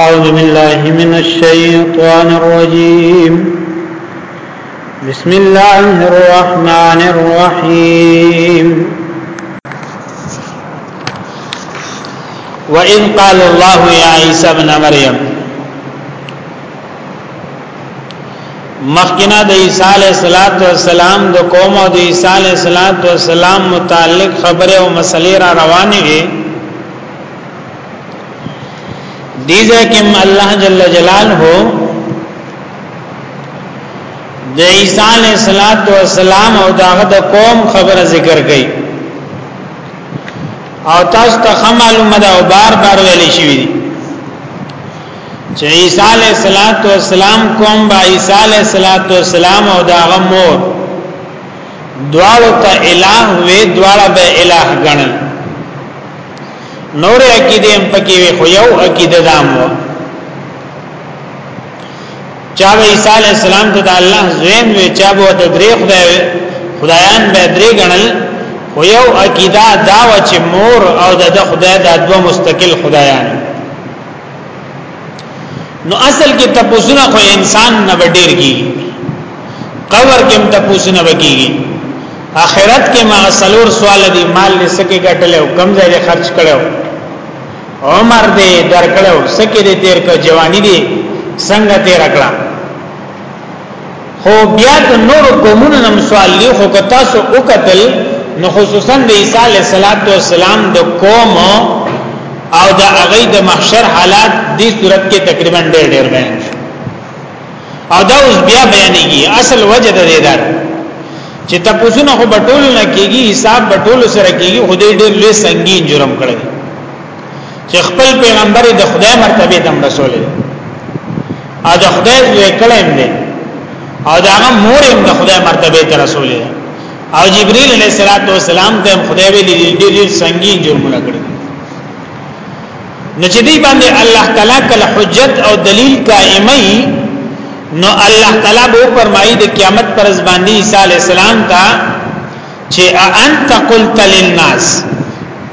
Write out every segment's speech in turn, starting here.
اعوذ بالله من الشیطان الرجیم بسم الله الرحمن الرحیم وَإِذْ قَالَ اللَّهُ يَا عِيسَى ابْنَ مَرْيَمَ مخکنا د عیسی علیہ الصلات والسلام د قوم او د عیسی علیہ الصلات والسلام متعلق خبره او مسلې را روانې دي دی ځکم الله جل جلاله د عیسی علیہ الصلات والسلام او داغه د قوم خبره ذکر کړي او تاسو ته معلومه ده او بار بار ویل شوی دی چې عیسی علیہ الصلات والسلام قوم با عیسی علیہ الصلات والسلام او داغه مور دواړو ته الہ وې دواړه به الہ ګڼل نور عقیده هم پکې وي خو یو عقیده دام و چا به عیسی علی السلام ته د الله زویم وی چا به د درې خدای خدایان به درې غنل خو یو عقیده دا و چې مور او د خدای د دوه مستقل خدایان نو اصل کې تپوسونه خو انسان نه ډیر کی قبر کې هم تپوسونه وکیږي اخرت کې ما سلور سوال دی مال دې سکه ګټل او کم ځای دې خرج کړو عمر دې درکړو سکه دې تیر کو جوانی دې څنګه تیر کړه خو بیا د نور قومونو نم سوال دی خو که تاسو وکتل نو خصوصا د عیسی علیه السلام د قوم او د هغه د محشر حالات دې صورت کې تقریبا ډېر ډېر بیان شو او دا اوس بیا بیانېږي اصل وجه د دې ده چې تاسو نه خو بټول نه کیږي حساب بټول سره کیږي خدای ډېر لوی سنگین جرم کړی چې خپل پیغمبر د خدای مرتبه تم رسول دی او د خدای زوی کلم دی او دا هغه مور هم د خدای مرتبه ته رسول دی او جبرئیل علیه السلام ته خدای ویلي ډېر ډېر سنگین جرمونه کړی نو چې دی باندې الله تعالی کله حجت او دلیل قائمه نو الله تعالی به فرمایي د قیامت پر ځباندې عیسی علی السلام ته چې انت قلت للناس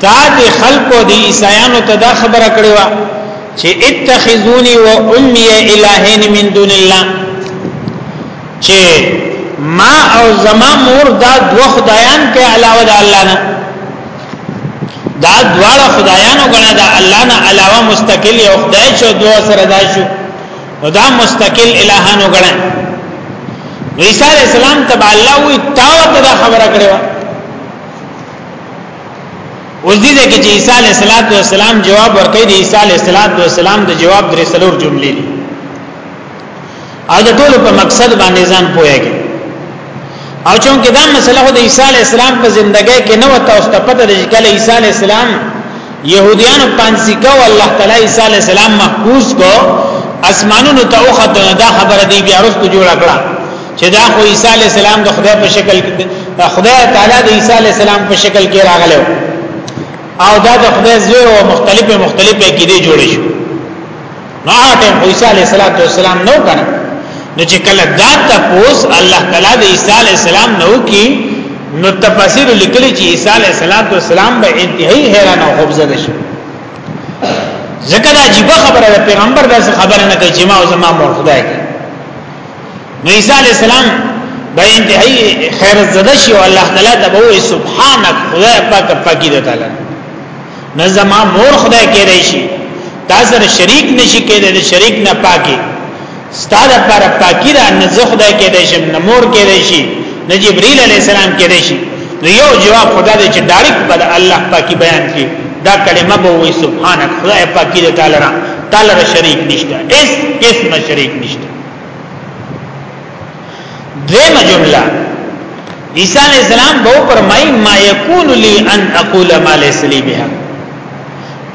تا دې خلقو دې عیسایانو ته دا خبره کړې و چې اتخذوني و امي الهين من دون الله چې ما او زما مور دا دو خدایان په علاوه د الله نه دا دواړه خدایانو غنا د الله نه علاوه مستقل یو خدای شو دوه سره دا شو نو دا مستقل الہان وګڼل نو عیسی علی السلام تبع الله وی تاو ته دا خبره کړو اوس دې ځکه چې عیسی علی السلام جواب ورکړي دی عیسی علی السلام د جواب درې څلور جملې او د ټولو په مقصد باندې ځان پوهیږي او چون کې دا مسله د عیسی علی السلام په ژوندۍ کې نه وته او ستپته د کله عیسی علی السلام يهوديان پانسی کو الله تعالی عیسی علی السلام محفوظ کو اسمانونو ته وخت دا خبره دی بیا رسو جوړ کړه چې دا خو عیسی علی السلام د خدای په شکل خدای تعالی د عیسی علی السلام په شکل کې راغلو او دا د خدای زوی او مختلفه مختلفه کې دی جوړ شو نو هغه ټیم عیسی علیه السلام نو کنه نو چې کله دا تپوس الله تعالی د عیسی علیه السلام نو کی نو تفاسیر لیکلي چې عیسی علیه السلام به انتهایی حیران او خوبزه شي ځکه دا عجیب خبره ده پیغمبر دا خبره نه کوي چې ما او زما مور خدای کوي نو عیسی علیه السلام به انتهایی خیر زده شي او الله تعالی ته به سبحانك خدای پاک پاکی ده تعالی نه زما مور خدای کېدای شي تا سره شریک نشي کېدای د شریک نه پاکي ستاده پر پاکي را نه زه خدای کېدای شم نه مور کېدای شي نه جبريل عليه السلام کېدای شي نو یو جواب خدا دې چې ډایرک بل الله پاکي بیان کړي دا کلمه به وي سبحانك خدای پاکي دې تعالی را تعالی شریک نشته اس اس نه شریک نشته دویمه جمله عیسی علی السلام به فرمای ما یکون لی ان اقول ما لیس لی بها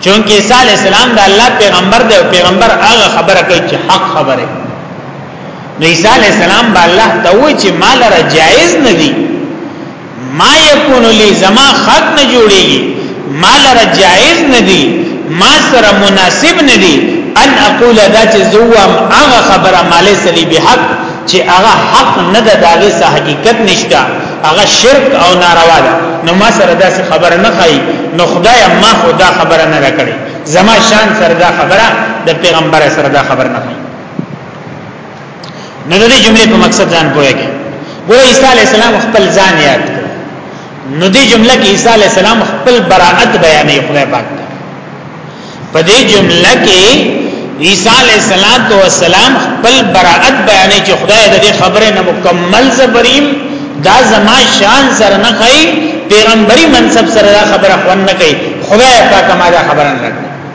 چونکه عیسی علی السلام د الله پیغمبر دی او پیغمبر هغه خبره کوي چې حق خبره نو عیسی علی السلام به الله ته وایي چې مال را جایز نه دی ما یکون لی زما خط نه جوړیږي ما لره جایز نه دی ما سره مناسب نه دی ان اقول دا چې زوام هغه خبره مالې سلی به حق چې هغه حق نه ده داغه سه حقیقت نشته هغه شرک او ناروا ده نو ما سره دا څه خبره نه خای نو خدای ما خدا خبره نه راکړي زما شان سره دا خبره د پیغمبر سره دا خبره نه خای نو دې جملې په مقصد ځان پوهیږي ګور عیسی علی السلام خپل ځان یاد کړ نو دې جمله کې عیسی علی السلام خپل براءت بیانې خدای پاک ته په دې جمله کې عیسی علی السلام خپل براءت بیانې چې خدای دې خبره نه مکمل زبریم دا زما شان سره نه کوي پیغمبري منصب سره دا خبره خوان نه کوي خدای پاک ما دا خبره نه کوي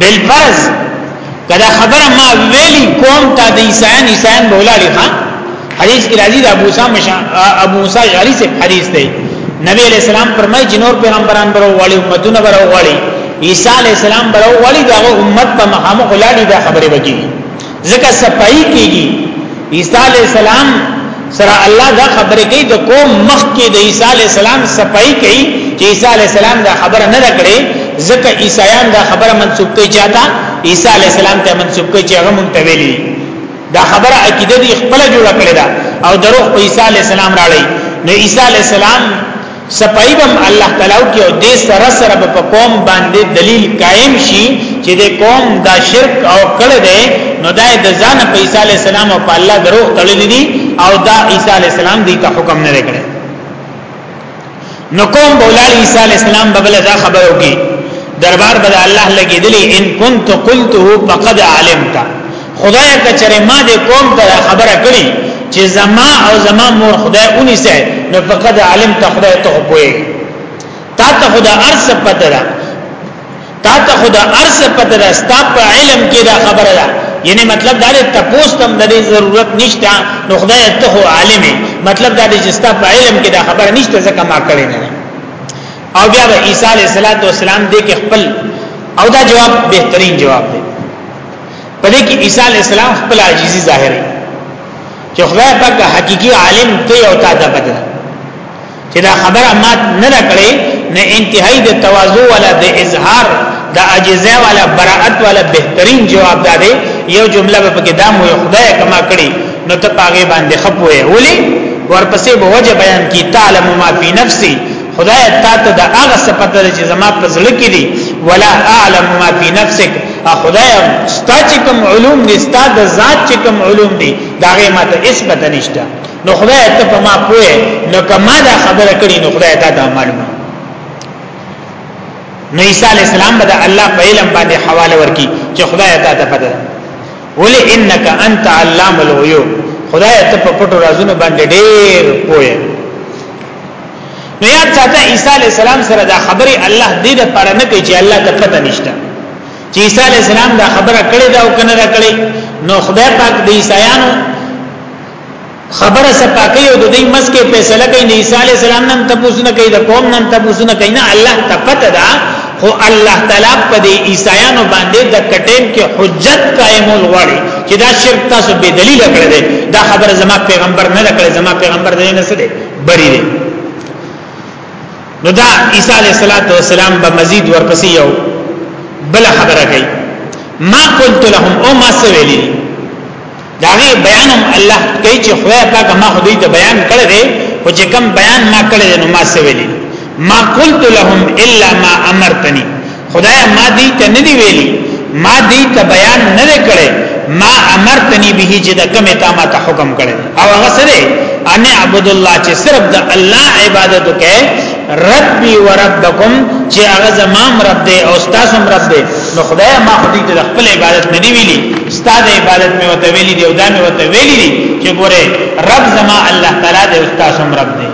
بل فرض کدا خبره ما ویلی قوم ته د عیسایان عیسایان بولالی ها حدیث کې راځي د ابو سام ابو موسی جاری سے حدیث دی نبی علیہ السلام فرمایي جنور پیغمبران برو والی امتونه برو والی عیسی علیہ السلام برو والی دا امت په مخامخ لاړي دا خبره وکړي ځکه صفائی کیږي عیسی علی السلام سره الله دا خبرې کوي د قوم مخ کې د عیسی علی السلام صفائی کوي چې عیسی علی السلام دا خبره نه کړې ځکه عیسایان دا خبره منسوب کوي چاته عیسی علی السلام ته منسوب کوي چې هغه مونږ ته ویلي دا خبره عقیده دی خپل جوړ کړی دا او دروغ په عیسی علی السلام راړي نو عیسی علی السلام سپای بم الله تعالی او کې دې سره سره په قوم باندې دلیل قائم شي چې د قوم دا شرک او کړه دې نو دا د ځان په عیسی علی السلام او په الله دروغ تړلې دي او دا عیسی علی السلام دې ته حکم نه کړی نو قوم بولال عیسی علی السلام ببل دا خبر وکي دربار بد الله لګې دلی ان كنت قلته فقد علمت خدای کچره ما دې قوم ته خبره کړي چې زما او زما مور خدای اونې سه نو فقد علم ته خدای ته پوي تا ته خدای ارس پته ده تا ته خدای ارس پته ده ستا په علم کې دا خبره ده یعنی مطلب دا دی تپوس تم د ضرورت نشته نو خدای ته هو عالم مطلب دا دی چې ستا په علم کې دا خبره نشته ځکه ما کړی نه او بیا به عیسی علیه السلام دې کې خپل او دا جواب بهترین جواب دی په دې کې عیسی علی السلام خپل عاجزي ظاهره چې خدای پاک حقيقي عالم ته او تا ته پته چې دا خبره مات نه کړې نه انتهایی د تواضع ولا د اظهار د عاجزه ولا براءت ولا بهترین جواب ده یو جمله په کې دام وي خدای کما کړی نو ته پاګې باندې خپوي ولي ورپسې به وجه بیان کی تعلم ما فی نفسی خدای تا ته د هغه صفات لري چې زما په زړه کې دي ولا اعلم ما في نفسك خدای ستا چې کوم علوم دي ستا د ذات چې کوم علوم دي دا غي ماته هیڅ پته نشته نو خدای ته په ما پوهه نو کما دا خبره کړي نو خدای ته دا معلومه نو عیسی علی السلام به الله په علم باندې حواله ورکي چې خدای ته ته پته ولې انک انت علام الغیوب خدای ته په پټو رازونو باندې ډېر پوهه نو یاد ساته عیسی علی السلام سره دا خبره الله دې د پاره نه کوي چې الله ته پته نشته چې عیسی علی السلام دا خبره کړې دا او کنه دا کړې نو خدای پاک د عیسایانو خبره سپاکي او د دې مسکه فیصله کوي عیسی علی السلام نن تاسو نه کوي د قوم نن تاسو نه کوي نه الله ته پته ده خو الله تعالی په دې عیسایانو باندې د کټین کې حجت قائمول غواړي چې دا شرک تاسو به دلیل کړی دا خبر زما پیغمبر نه کړی زما پیغمبر دې نه سده بری دی نو دا عیسی علیہ الصلوۃ والسلام به مزید ورپسې یو بل خبره کوي ما قلت لهم او ما سویلی دا غي بیان الله کوي چې خدای پاک ما خدای ته بیان کړی دی او چې کوم بیان ما کړی نو ما سویلی ما قلت لهم الا ما امرتنی خدای ما دې ته نه دی ویلي ما دې ته بیان نه کړي ما امرتنی به چې د کومه تا ما ته حکم کړي او هغه سره ان عبد الله چې صرف د الله عبادت وکړي ربي وربکم چې هغه زمام رب دی او تاسو هم رب دی نو خدای ما خدای ته خپل عبادت نه دی ویلي استاد عبادت می وته ویلي دی او دا می وته ویلي دی چې ګوره رب زما الله تعالی دی او تاسو هم رب دی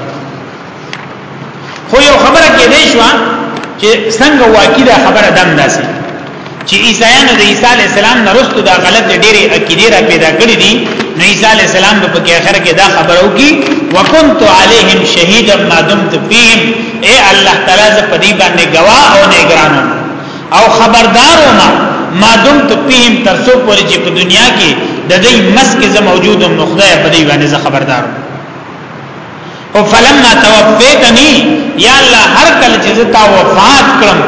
خو یو خبره کې دی شو چې څنګه واقع دا خبره دم داسي چې عیسایانو د عیسی علی السلام نه رسټو دا غلط ډېری عقیده را پیدا کړې دي نو عیسی علی السلام په کې اخر کې دا خبره وکي وکنت علیهم شهیدا ما دمت فیهم اے الله تعالی ز پدی باندې گواه او نگرانو او خبردارو ما ما دمت فیهم تر څو پورې چې په دنیا کې د دې مسکه ز موجودم نو خدای په دې باندې ز خبردارو او فلما توفیتنی یا الله هر کله چې زتا وفات کړم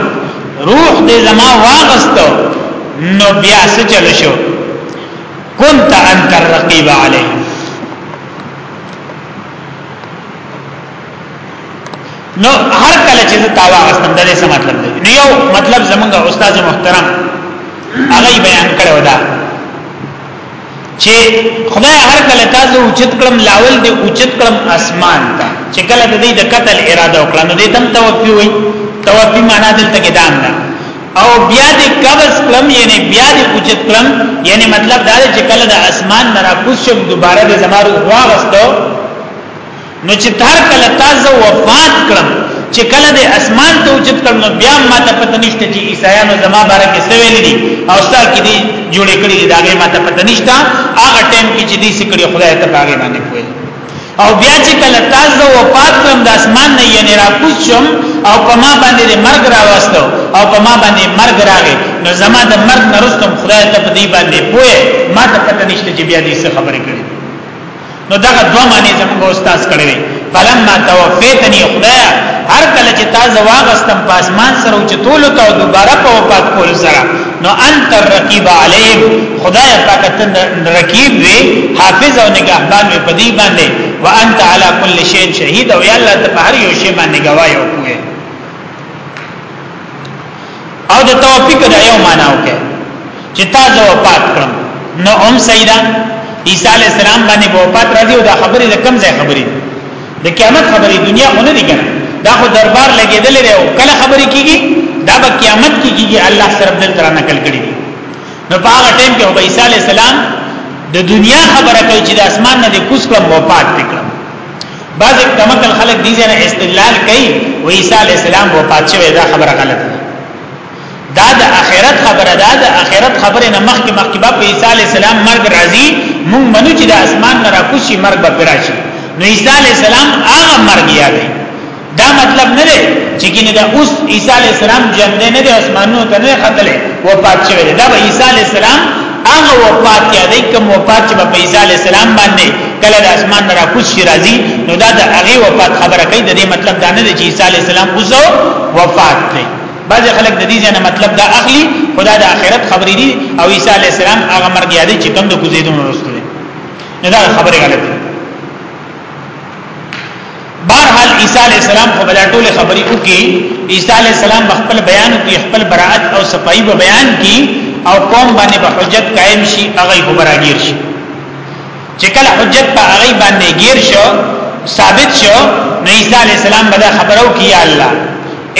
روح دې زما واغستو نو بیا څه چل شو كنت انت الرقيب عليه نو هر کله چې زتا واغستم دا څه مطلب دی نو یو مطلب زمونږ استاد محترم هغه بیان کړو دا چې خدای هر کله تاسو اوچت کړم لاول دې اوچت کړم اسمان ته چې کله د دې د قتل اراده وکړه نو دې تم توفی وي توفی معنا دلته کې دام ده او بیا دې قبض کړم یعنی بیا دې اوچت کړم یعنی مطلب دا چې کله د اسمان نه راکوس شم دوباره د زمارو واغستو نو چې تر کله تاسو وفات کړم چې کله د اسمان ته وجود کړم نو بیا ما ته پته نشته چې عیسایانو زما باره کې څه ویل دي او ستا کې دي جوړې کړې دي دا غي ما ته پته نشته هغه ټیم کې چې دې سکړي خدای ته باغې باندې کوی او بیا چې کله تاسو وفات کړم د اسمان نه یې نه راکوشم او په ما باندې مرګ راوستو او په ما باندې مرګ راغی نو زما د مرګ نرستم خدای ته په دې باندې پوهه ما ته پته نشته چې بیا دې څه خبرې کړې نو دا دوه معنی زموږ استاد کړی دی فلما توفیتنی خدای هر کله چې تا زواغستم پاسمان سره او چې تول ته دوباره په وفات کول سره نو انت الرقیب علیهم خدای پاک ته رقیب وی حافظ او نگهبان وی په دې باندې وانت علی کل شیء شهید او یا الله ته په هر یو شی باندې گواهی او کوه او د توفیق د یو معنا وکړي چې تا زه وفات کړم نو هم سیدا عیسی علی السلام باندې وفات راځي او دا خبرې د کم ځای خبرې د قیامت خبرې دنیا خو نه دي کنه دا خو دربار لګیدل لري او کله خبرې کیږي دا به قیامت کې کیږي الله سره دل تر نه کل کړی نو په هغه ټیم کې او عیسی علی السلام د دنیا خبره کوي چې د اسمان نه د کوس کړم وفات کړم بعض کمکل خلک دي ځنه استدلال کوي و عیسی علی السلام وفات شوی دا خبره غلطه دا د اخرت خبره ده د اخرت خبره نه مخکې مخکې به عیسی علی السلام مرګ راځي مونږ منو چې د اسمان نه راکوشي مرګ به راشي نو عیسی علی السلام هغه مرګ یاد دا مطلب نه دی چې کینه دا اوس عیسی علی السلام ژوند نه دی اسمانونو ته نه خطلې وفات شوی دا به عیسی علی السلام هغه وفات یادې کوم وفات چې په عیسی علی السلام باندې کله د اسمان نه راکوز شي راځي نو دا د هغه وفات خبره کوي د دې مطلب دا نه دی چې عیسی علی السلام اوس وفات دی بعض خلک د دې ځنه مطلب دا اخلي خدا د آخرت خبرې دي او عیسی علی السلام هغه مرګ یادې چې کوم د کوزیدونو رسول نه دا خبره غلطه بهرحال عیسی علی السلام خو بلا ټول خبرې وکي عیسی علی السلام خپل بیان کوي خپل برائت او صفائی به بیان کوي او قوم باندې به حجت قائم شي هغه به براګیر شي چې کله حجت په هغه باندې گیر شو ثابت شو نو عیسی علی السلام به خبرو کوي الله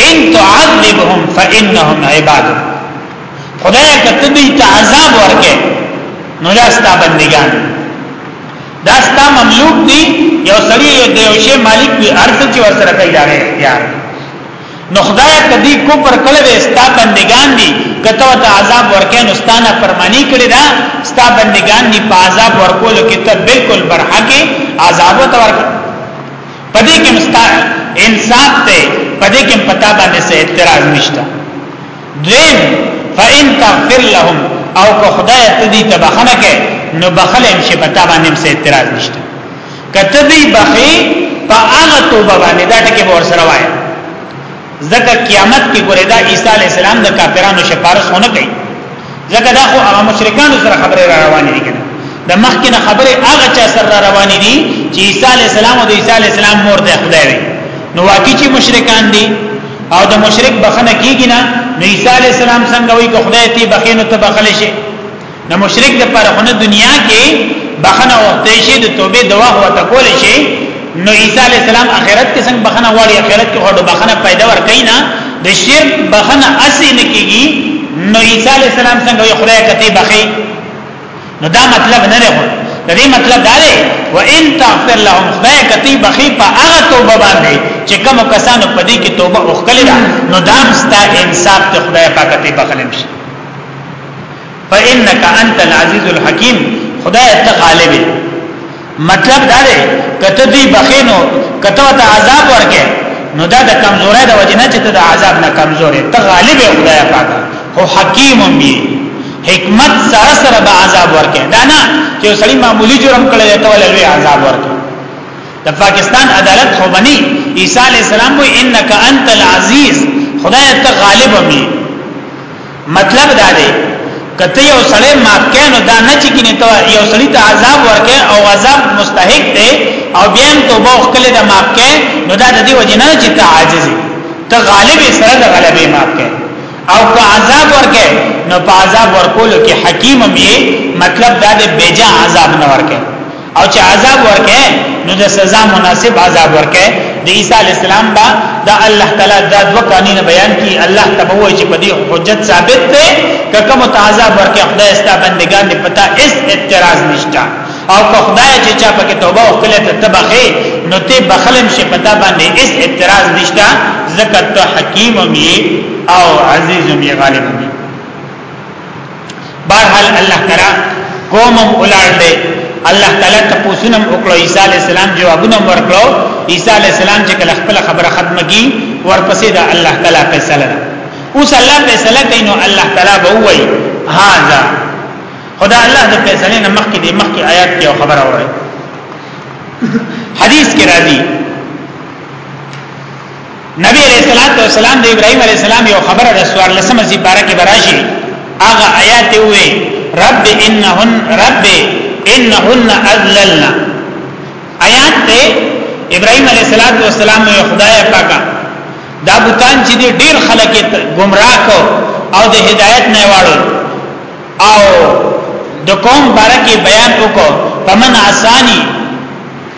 ان تعذبهم فانهم عباد خدای کته دې تعذاب ورکه نو دا ستا بندگان دا ستا مملوک دی یو سړی یو د یو شی مالک وي ارث چې ورسره کوي دا اختیار نو خدای کدی کوپر کله به ستا بندگان دي کته ته عذاب ورکې نو ستانه فرمانی کړی دا ستا بندگان دي په عذاب ورکول کې ته بالکل برحقه عذاب ته ورک پدې کې مستا انصاف ته پدې کې پتا باندې څه اعتراض نشته دویم فإن تغفر لهم او که خدای ته دې تبخنه کې نو بخل هم شي پتا باندې څه اعتراض نشته کته دې بخي په هغه توبه باندې دا ټکی ور سره وای ځکه قیامت کې ګوره دا عیسی علی السلام د کافرانو شفارس ونه کوي ځکه دا خو هغه مشرکانو سره خبره را روانې دي کنه د مخکې نه خبره هغه چا سره را روانې دي چې عیسی علی السلام او د عیسی علی السلام مور ته خدای وي نو واقعي چې مشرکان دي او د مشرک بخنه کیږي نه نو عیسی علی السلام څنګه وایي که خدای ته بخینو ته بخل شي نو مشرک د پر خونه دنیا کې بخنه وخت شي د توبې دوا هو ته کول شي نو عیسی علی السلام اخرت کې څنګه بخنه غواړي اخرت کې هډو بخنه پیدا ور کوي نه د شرک بخنه اسی نه کیږي نو عیسی علی السلام څنګه یو خدای کته بخي نو دا مطلب نه دی د دې مطلب دا دی و ان تغفر لهم خدای کتی بخی په هغه توبه باندې چې کوم کسانو په دې کې توبه وکړي نو دا مستا انصاف ته خدای پاک ته بخلم شي فانك انت العزيز الحكيم خدای ته غالب مطلب دا دی کته دی بخینو کته ته عذاب ورکه نو دا د کمزورې د وجنه چې ته د عذاب نه کمزورې ته غالب خدای پاک هو حکیم بی حکمت سره سره به عذاب ورکه دا نه چې سړی معمولی جرم کړی ته ولې عذاب ورکه د پاکستان عدالت خو بني عیسی علی السلام وی انک انت العزیز خدای ته غالب بی مطلب دا دی کته یو سړی معاف کینو دا نه چې کینه ته یو سړی ته عذاب ورکې او عذاب مستحق دی او بیا هم توبه وکړي دا معاف کې نو دا د دې وجه نه چې ته عاجز ته غالب سره د غلبې معاف کې او که عذاب ورکې نو په عذاب ورکولو کې حکیم هم یې مطلب دا دی بیجا عذاب نه ورکې او چې عذاب ورکه نو د سزا مناسب عذاب ورکه د عیسی علی السلام با د الله تعالی د دوه قانون بیان کی الله تبوی چې په دې حجت ثابت ده که کوم عذاب ورکه خدای ستا بندگان دې پتا اس اعتراض نشتا او که خدای چې چا پکې توبه وکړه ته تبخه نو ته بخلم شي پتا باندې اس اعتراض نشتا زکه ته حکیم او عزیز او غالب بهرحال الله تعالی قوم اولاد دی الله تعالی تاسوونه وکړو عیسی علی السلام جوابونه ورکړو عیسی علی السلام چې کله خپل خبره ختمه کی ورپسې دا الله تعالی فیصله ده اوس الله فیصله کوي نو الله تعالی به وایي هاذا خدا الله د فیصله نه مخکې د مخکې آیات کې خبره وایي حدیث کې راځي نبی علیہ الصلوۃ والسلام د ابراهیم علیہ السلام یو خبره د سوار لسمه زی بارا کې براشي هغه آیات وې رب انهن رب انهن اذللنا آیات ته ابراهیم علیہ الصلوۃ والسلام یو خدای پاکا دا بوتان چې ډیر خلک گمراه کو او د هدایت نه واړو او د قوم بارکه بیان وکړو فمن عصانی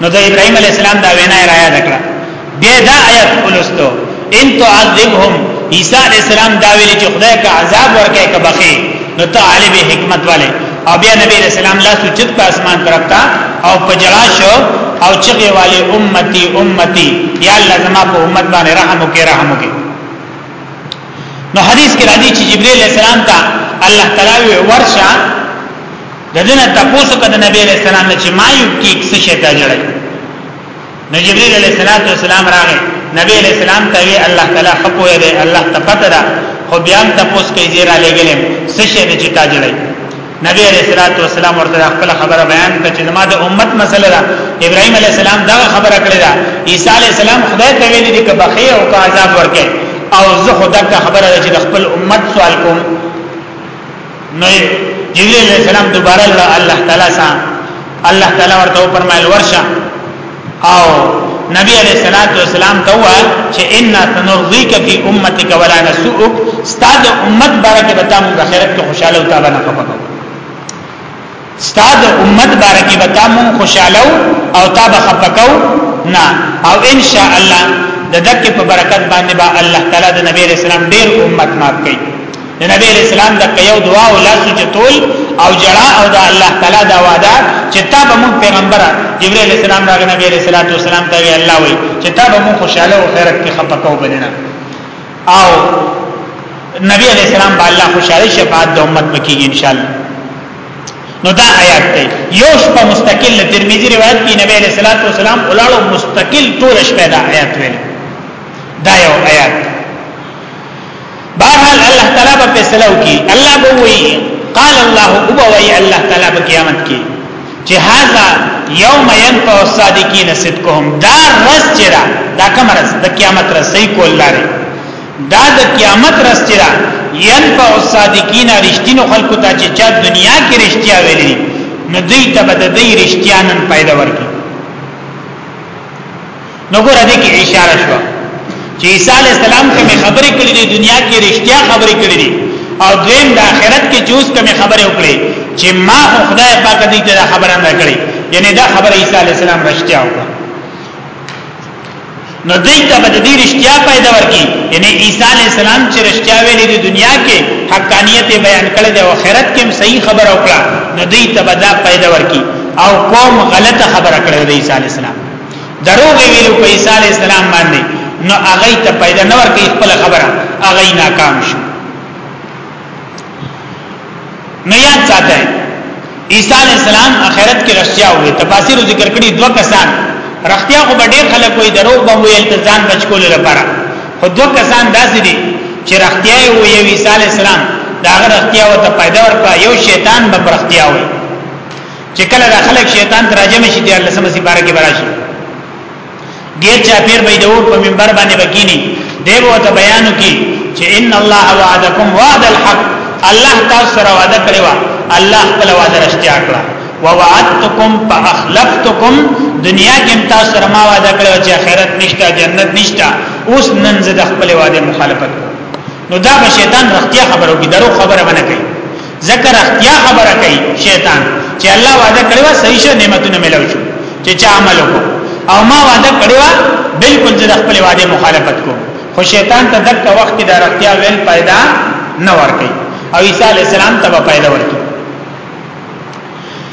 نو د ابراهيم عليه السلام دا وینا را یاد کړه بیا دا آیت ولستو ان تعذبهم عیسی علیہ السلام دا ویل چې خدای کا عذاب ورکه کا بخي نو ته عالم حکمت والے او بیا نبی علیہ السلام لا سجد په اسمان طرف تا او پجلا شو او چغه والے امتی امتی یا الله زما په امت باندې رحم وکي رحم وکي نو حدیث کې راځي چې جبرئیل السلام ته الله تعالی ورشا د دې نه تاسو کده نبی علیہ السلام چې ما یو کې څه شي دا جوړه نو جبرئیل علیہ الصلوۃ والسلام راغی نبی علیہ السلام ته وی الله تعالی خپو دی الله ته پته ده خو بیا هم تاسو کې زیر علی ګلم څه شي چې تا جوړه نبی علیہ الصلوۃ والسلام ورته خپل خبره بیان کړه چې زما د امت مسله ده ابراهیم علیہ السلام دا خبره کړې ده عیسی علیہ السلام خدای ته ویل دي چې بخیر او عذاب ورکړي او زه خدای ته خبره ده چې خپل امت سوال کوم نو جبريل عليه السلام دوباره لړ الله تعالی سره الله تعالی ورته فرمایل ورشه او نبی علیہ الصلوۃ والسلام ته وا چې ان تنرضیک فی امتک ولا نسوک استاد امت بارکه بتا موږ خیرت ته خوشاله او تعالی نه خپه ستاد امت بارکی به تا مون خوشالو او تا به خپکو نه او ان شاء الله د دک په برکت باندې با الله تعالی د نبی رسول الله ډیر امت ماف کړي د نبی رسول الله د یو دعا او لاس چتول او جړا او د الله تعالی دا وعده چې تا به مون پیغمبره جبرئیل السلام راغی نبی رسول الله والسلام ته الله وی چې تا به مون خوشاله او خیرت کې خپکو بننه او نبی علیہ السلام با الله خوشاله شفاعت د امت وکي ان شاء الله نو دا آیات دی یو شپه مستقل ترمذی روایت کې نبی علیہ الصلوۃ والسلام ولاړو مستقل ټول شپه دا آیات ویل دا یو آیات بهرحال الله تعالی په فیصله وکي الله به وی قال الله ابو وی الله تعالی په قیامت کې چې هاذا یوم ينفع الصادقین صدقهم دا رز چرا دا کوم رز د قیامت رز صحیح کول لاره دا د قیامت رسته ده ينفع الصادقین رشتینو خلکو ته چې چا دنیا کې رشتیا ویلي نو دوی ته به د دې رشتیا نن پیدا ورکړي نو ګور دې کې اشاره شو چې عیسی علی السلام کومه خبرې کړې دي دنیا کې رشتیا خبرې کړې دي او دویم د آخرت کې جوز کومه خبرې وکړي چې ما خدای پاک دې ته خبره نه کړې یعنی دا خبره عیسی علی السلام رشتیا وکړه نو دې ته به دې رښتیا پیدا ورکی یعنی عیسی علی السلام چې رښتیا ویلې د دنیا کې حقانیت بیان کړې ده او آخرت کې هم صحیح خبر او کړه نو دې ته به دا پیدا ورکی او قوم غلطه خبره کړې ده عیسی علی السلام دروغ ویلو په عیسی علی السلام باندې نو هغه ته پیدا نه ورکی خپل خبره هغه ناکام شو نه یاد ساته عیسی علی السلام اخرت کې رښتیا وې تفاسیر ذکر کړي دوه کسان رښتیا خو به ډېر خلک وي دروغ به وي التزام بچکول لپاره خو دوه کسان داسې دي چې رښتیا یې وې عیسی علی السلام دا غره رښتیا وته پیدا ورکړه یو شیطان به رښتیا وې چې کله د خلک شیطان تراجم شي د الله سم سي بارکه براشي غیر چاپیر به د اور په منبر باندې بکینی دی به ته بیانو کی چې ان الله وعدکم وعد الحق الله تاسو سره وعده کړی و الله خپل وعده رښتیا کړه ووعدتکم فاخلفتکم دنیا کې تاسو سره ما وعده کړو چې آخرت نشته جنت نشته اوس نن زه د خپل وعده مخالفت نو دا به شیطان رختیا خبرو کې درو خبره باندې کوي ذکر رختیا خبره کوي شیطان چې الله وعده کړو صحیح شه نعمتونه ملو شو چې چا عمل وکړو او ما وعده کړو بالکل چې خپل وعده مخالفت کو خو شیطان ته دک وخت کې د رختیا ویل پیدا نه ور کوي او عیسی علی السلام ته پیدا ورکړي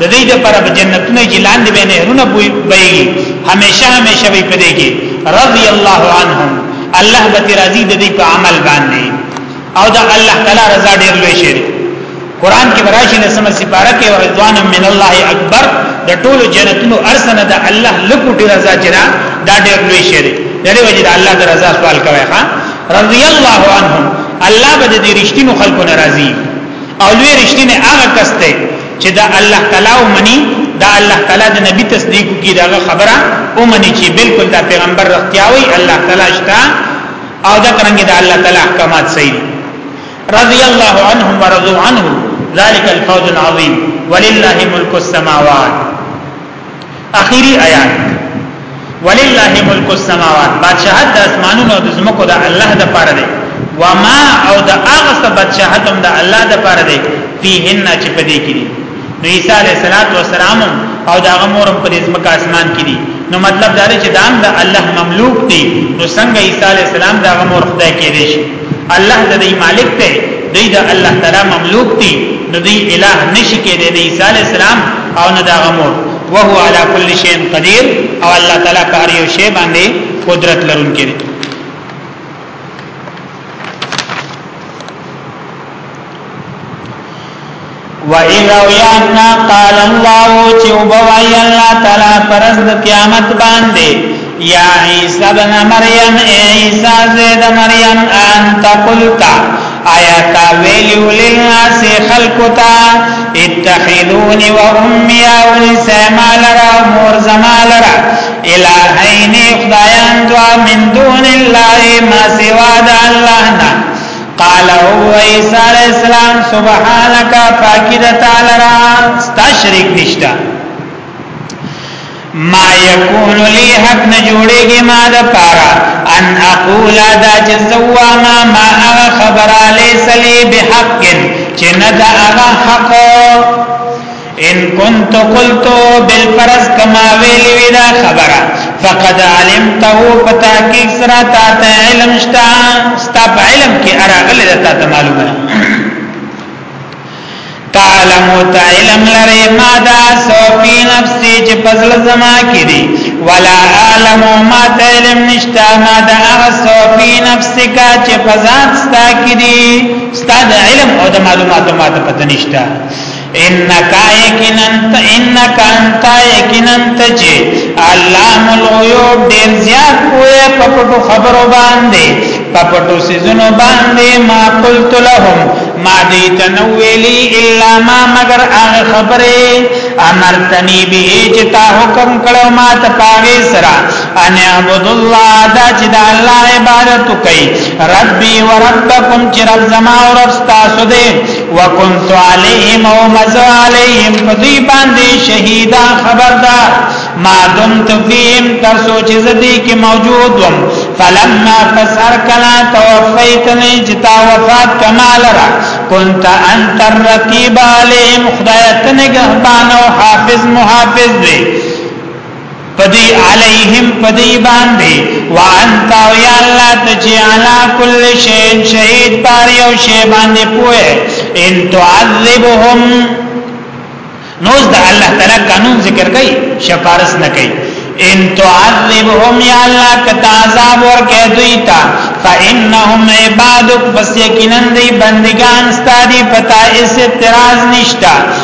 د دې لپاره په جنتونو کې لاندې به نهرونه بهيږي هميشه هميشه به پدې کې رضي الله عنهم الله به راضي د دې په عمل باندې او دا الله تعالی رضا ډېر لوی شي قران کې براشي نه سم سپاره کې رضوان من الله اکبر د ټولو جنتونو ارسنه د الله لکوټي رضا چرا دا ډېر لوی شي دغه وجه د الله د رضا سوال کوي ها رضي الله عنهم الله به د رښتینو خلکو ناراضي او لوی رښتینه هغه کس ته چې دا الله تعالی ومني دا الله تعالی د نبی تصدیق کی دا خبره ومني چې بالکل دا پیغمبر رښتیاوي الله تعالی شته او دا څنګه دا الله تعالی احکامات صحیح رضی الله عنهم ورضوا عنه ذلك الفوز العظیم ولله ملک السماوات اخیری آیات ولله ملک السماوات بادشاہت د اسمانونو او د زمکو د الله د پاره دی وما او د هغه څه بادشاہت هم د الله د پاره دی فيهن چې پدې کې دي نو عیسی علیه السلام او د هغه مور په دې زمکه اسمان کې دي نو مطلب دا دی چې دام د الله مملوک دي نو څنګه عیسی علیه السلام د هغه مور خدای کې دي شي الله د دې مالک دی دوی د الله تعالی مملوک دي نو دوی الہ نشي کېدای د عیسی علی السلام او نه دغه مور وهو علی کل شیء قدیر او الله تعالی په هر یو شی باندې قدرت لرونکی دی و اذا یانا قال الله چې وبوي الله تعالی پرز د قیامت باندې یا عیسی ابن مریم عیسی زید مریم انت قلتا آیات ویلو للناس خلقتا اتخذونی و امی اولی سیمال را مور زمال را الہین خدایان دعا من دون اللہ ما سوا دا اللہ نا قال او عیسی علیہ السلام سبحانك پاکی د تعالی را ستا شریک نشتا ما یکون لی حق نه جوړیږي ما د پارا ان اقول دا جزوا ما ما هغه خبر علی سلی بحق چې نه دا هغه حق ان كنت قلت بالفرض كما ویلی وی دا خبره فقد علمته فتاکیک سرا تا ته علم شتا ستا په علم کې اراغله د تا ته معلومه تعلم تا علم لري ما دا سو فی نفسی چې پزل زما کې دي ولا علم ما تا علم نشتا ما دا سو فی نفسی کا چې پزات ستا کې دي ستا د علم او د معلوماتو ما ته پته نشتا انک یقینا انت انک انت یقینا انت چې علام الغیوب ډیر زیات کوی په پټو خبرو باندې په پټو سيزونو باندې ما قلت لهم ما دې تنویلی الا ما مگر هغه خبره امرتنی به چې تا حکم کړو ما ته پاوی سره ان عبد الله دا چې د الله عبادت کوي ربي وربکم چې رب زما او رب تاسو دې وکنت علیهم او مزو علیهم پدوی باندې شهیدا خبردار ما دمت فیم تر سوچ زدی کی موجود وم فلما فسر کلا توفیتنی جتا وفات کمال را کنت انت الرقیب علیهم خدایت نگهبان و حافظ محافظ دی پدی علیهم پدی باندې وانت یا الله تجی علی کل شیء شهید پار یو شی باندې پوهه ان تعذبهم نوز د الله تعالی قانون ذکر کوي شفارس نه کوي ان تعذبهم یا الله کتا عذاب ورکه دوی تا فانهم عبادک بس یقینا دی بندگان ستادی پتا اس اعتراض نشتا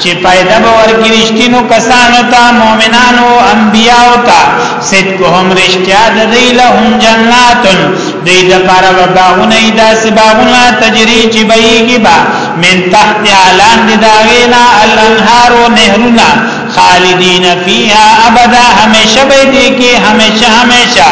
چې پایده به ورکی رشتینو کسانو ته مؤمنانو انبیاو ته صدقهم رشتیا د دی لهم جناتن دی د پاره و باغونه ای داسې باغونه تجری چې بهیږي با من تحت اعلان دی داغینا الانهار و نهرونه خالدین فیها ابدا همیشه به دی کې همیشه همیشه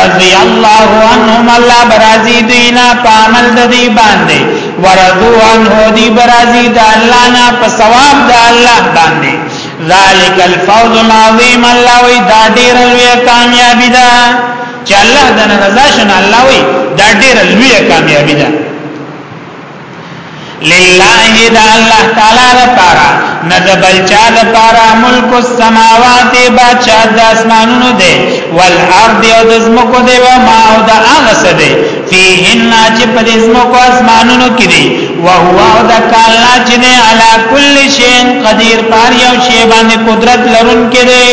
رضی الله عنهم الله برازی دینا پامل د دی باندې ورضو عنه دی برازی دا اللہ نا پا ثواب دا اللہ باندی ذالک الفوز العظیم اللہ وی دا دیر الوی کامیابی دا چا اللہ دا نرزاشن اللہ وی دا دیر الوی کامیابی دا لله دا الله تعالی لپاره نه د بلچا لپاره ملک السماوات بچا د اسمانونو دی والارض او د زمکو دی و ما او د هغه څه دی فیهن چې په دې زمکو اسمانونو کې دي وهو او د کالنا چې نه علا کل شین قدیر پار یو شی باندې قدرت لرون کې دي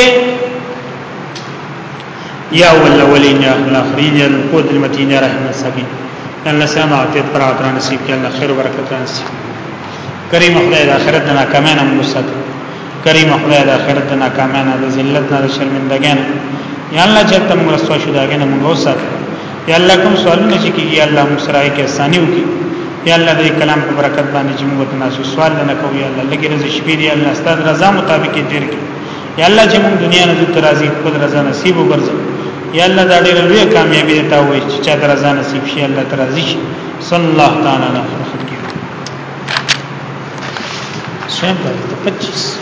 یا الاولین یا الاخرین یا القوت المتین یا رحم السبیل الله سلام او ته پر اتر نصیب کړي الله خیر برکت نصیب کریم خدای د آخرت نه کمنه مستد کریم خدای د آخرت نه کمنه د ذلت نه شرمندګان یا الله چې تم رسوا شو داګه نه موږ وسات یا الله کوم سوالونه چې کیږي یا الله موږ سره کې اساني وکړي یا الله دې کلام په برکت باندې چې موږ تناسو سوال نه کوو یا الله لګي رزق شپې دې الله ستاسو رضا مطابق دې درکې یا الله چې موږ دنیا نه دلته راځي خپل رضا نصیب وګرځي یا الله دا ډېر لوی کامیابی دې تا وایي چې چا رضا نصیب شي الله ترازی شي صلی الله تعالی علیه وسلم سویم پر 25